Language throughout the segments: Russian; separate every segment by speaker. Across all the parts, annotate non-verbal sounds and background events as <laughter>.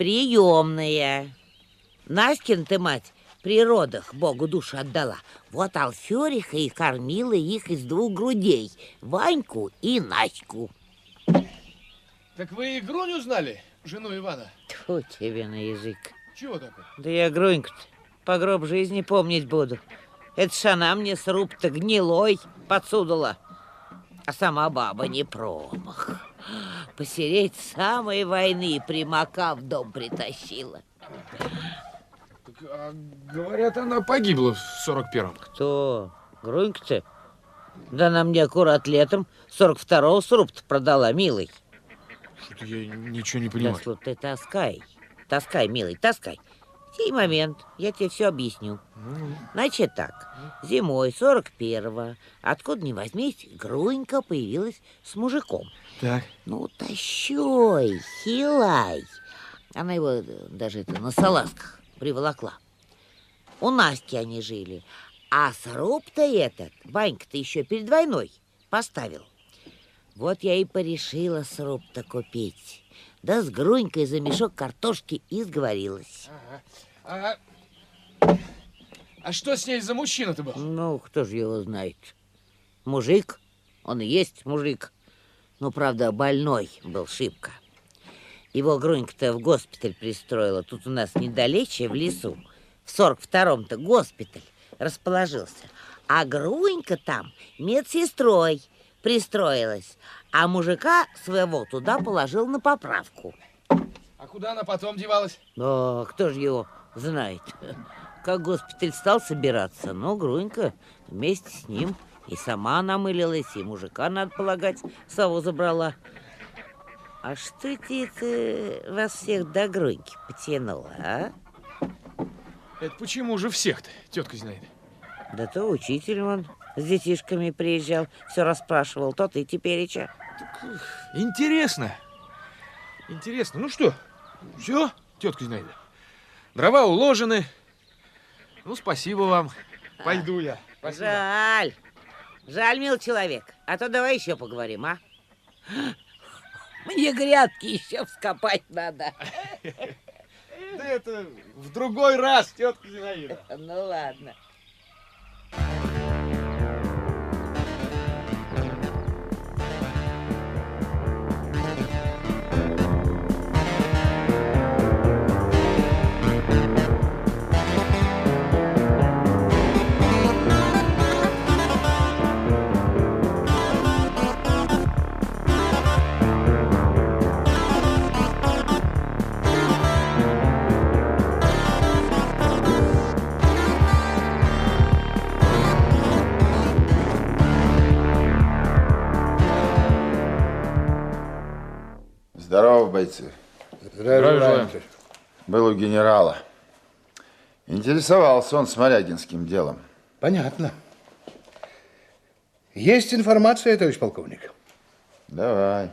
Speaker 1: приемная. Настин ты мать при родах Богу душу отдала. Вот Алфериха и кормила их из двух грудей, Ваньку и Наську.
Speaker 2: Так вы и Груню знали, жену Ивана?
Speaker 1: Тьфу тебе на язык.
Speaker 2: Чего такое?
Speaker 1: Да я Груньку по гроб жизни помнить буду. Это ж она мне сруб-то гнилой подсудила. А сама баба не промах. Посереть самой войны примака в дом притащила.
Speaker 2: Так, а, говорят, она погибла в 41-м.
Speaker 1: Кто? Грунька-то? Да она мне аккурат летом 42-го сруб-то продала, милый.
Speaker 2: Что-то я ничего не
Speaker 1: Да
Speaker 2: понимаю.
Speaker 1: что ты таскай. Таскай, милый, таскай. Сей момент, я тебе все объясню. Значит так, зимой 41-го, откуда ни возьмись, Грунька появилась с мужиком.
Speaker 2: Так.
Speaker 1: Ну, тащой, хилай. Она его э, даже это, на салазках приволокла. У Насти они жили. А сруб-то этот, Ванька-то еще перед войной поставил. Вот я и порешила сруб-то купить. Да с Грунькой за мешок картошки и сговорилась.
Speaker 2: Ага. А, а что с ней за мужчина-то был?
Speaker 1: Ну, кто же его знает? Мужик, он и есть мужик. Ну, правда, больной был шибко. Его Грунька-то в госпиталь пристроила. Тут у нас недалече, в лесу. В сорок втором-то госпиталь расположился. А Грунька там медсестрой пристроилась. А мужика своего туда положил на поправку.
Speaker 2: А куда она потом девалась?
Speaker 1: Да, кто же его знает? Как госпиталь стал собираться, но Грунька вместе с ним и сама намылилась, и мужика, надо полагать, сову забрала. А что это вас всех до Груньки потянуло, а?
Speaker 2: Это почему же всех-то, тетка Зинаида?
Speaker 1: Да то учитель он с детишками приезжал, все расспрашивал, тот и тепереча.
Speaker 2: Интересно. Интересно. Ну что, все, тетка Зинаида? Дрова уложены. Ну, спасибо вам. Пойду я. Спасибо.
Speaker 1: Жаль, жаль, мил человек, а то давай еще поговорим, а? Мне грядки еще вскопать надо. <laughs>
Speaker 2: Да это в другой раз, тетка Зинаида.
Speaker 1: Ну ладно.
Speaker 3: Бойцы.
Speaker 2: Здравия желаем.
Speaker 3: Был у генерала. Интересовался он Смолягинским делом.
Speaker 4: Понятно. Есть информация, товарищ полковник.
Speaker 3: Давай.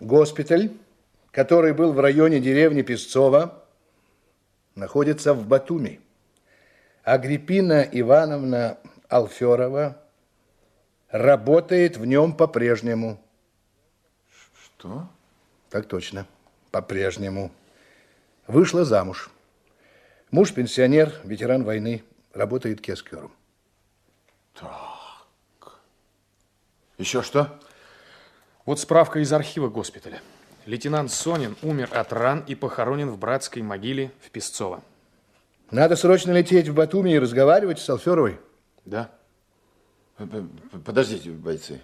Speaker 4: Госпиталь, который был в районе деревни Песцова, находится в Батуми. Агриппина Ивановна Алферова работает в нем по-прежнему.
Speaker 3: Что?
Speaker 4: Так точно, по-прежнему. Вышла замуж. Муж пенсионер, ветеран войны, работает кескером.
Speaker 3: Еще что?
Speaker 2: Вот справка из архива госпиталя. Лейтенант Сонин умер от ран и похоронен в братской могиле в Песцово.
Speaker 4: Надо срочно лететь в Батуми и разговаривать с Алферовой.
Speaker 2: Да?
Speaker 3: Подождите, бойцы.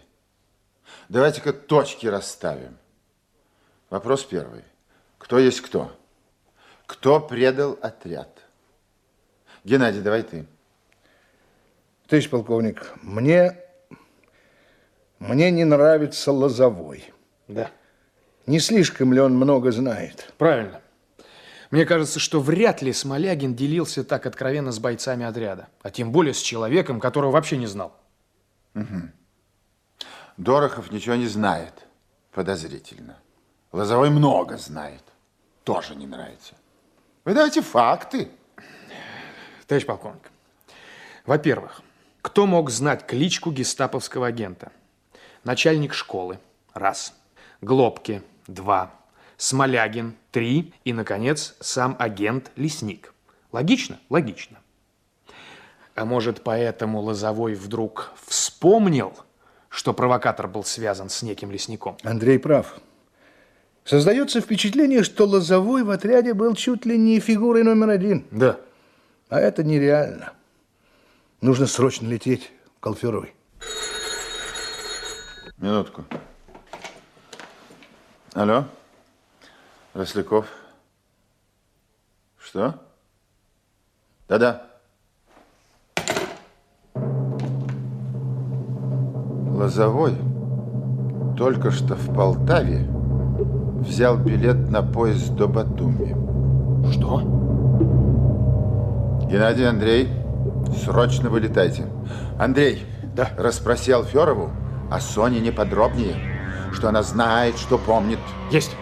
Speaker 3: Давайте-ка точки расставим. Вопрос первый. Кто есть кто? Кто предал отряд? Геннадий, давай ты.
Speaker 4: Товарищ полковник, мне, мне не нравится Лозовой.
Speaker 2: Да.
Speaker 4: Не слишком ли он много знает?
Speaker 2: Правильно. Мне кажется, что вряд ли Смолягин делился так откровенно с бойцами отряда, а тем более с человеком, которого вообще не знал.
Speaker 3: Дорохов ничего не знает. Подозрительно. Лозовой много знает. Тоже не нравится. Вы давайте факты.
Speaker 2: Товарищ полковник, во-первых, кто мог знать кличку гестаповского агента? Начальник школы – раз. Глобки – два. Смолягин, три и, наконец, сам агент-лесник. Логично? Логично. А может, поэтому Лозовой вдруг вспомнил, что провокатор был связан с неким лесником?
Speaker 4: Андрей прав. Создается впечатление, что Лозовой в отряде был чуть ли не фигурой номер один.
Speaker 2: Да.
Speaker 4: А это нереально. Нужно срочно лететь к Алферовой.
Speaker 3: Минутку. Алло? Росляков? Что? Да-да. Лозовой только что в Полтаве взял билет на поезд до Батуми.
Speaker 2: Что?
Speaker 3: Геннадий, Андрей, срочно вылетайте. Андрей,
Speaker 2: Да.
Speaker 3: расспроси Алферову о Соне не подробнее, что она знает, что помнит.
Speaker 2: Есть.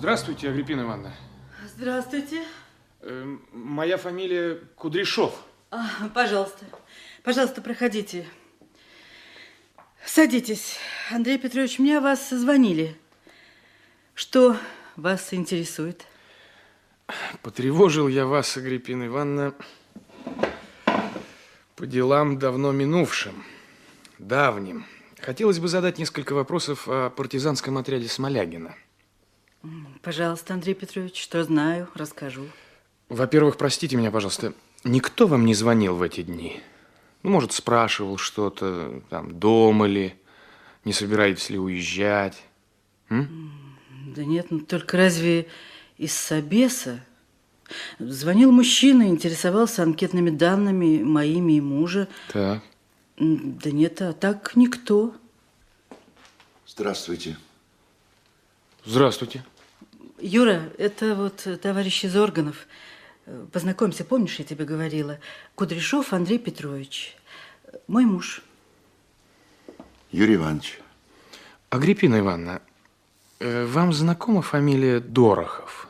Speaker 2: Здравствуйте, Агриппина Ивановна.
Speaker 5: Здравствуйте.
Speaker 2: Э, моя фамилия Кудряшов.
Speaker 5: А, пожалуйста, пожалуйста, проходите. Садитесь. Андрей Петрович, мне о вас звонили. Что вас интересует?
Speaker 2: Потревожил я вас, Агриппина Ивановна, по делам давно минувшим, давним. Хотелось бы задать несколько вопросов о партизанском отряде Смолягина.
Speaker 5: Пожалуйста, Андрей Петрович, что знаю, расскажу.
Speaker 2: Во-первых, простите меня, пожалуйста, никто вам не звонил в эти дни? Ну, может, спрашивал что-то, там, дома ли, не собираетесь ли уезжать?
Speaker 5: Да нет, ну только разве из Собеса? Звонил мужчина, интересовался анкетными данными моими и мужа.
Speaker 2: Так.
Speaker 5: М, Да нет, а так никто.
Speaker 6: Здравствуйте.
Speaker 2: Здравствуйте.
Speaker 5: Юра, это вот товарищ из органов. Познакомься, помнишь, я тебе говорила? Кудряшов Андрей Петрович. Мой муж.
Speaker 6: Юрий Иванович.
Speaker 2: Агриппина Ивановна, э, вам знакома фамилия Дорохов?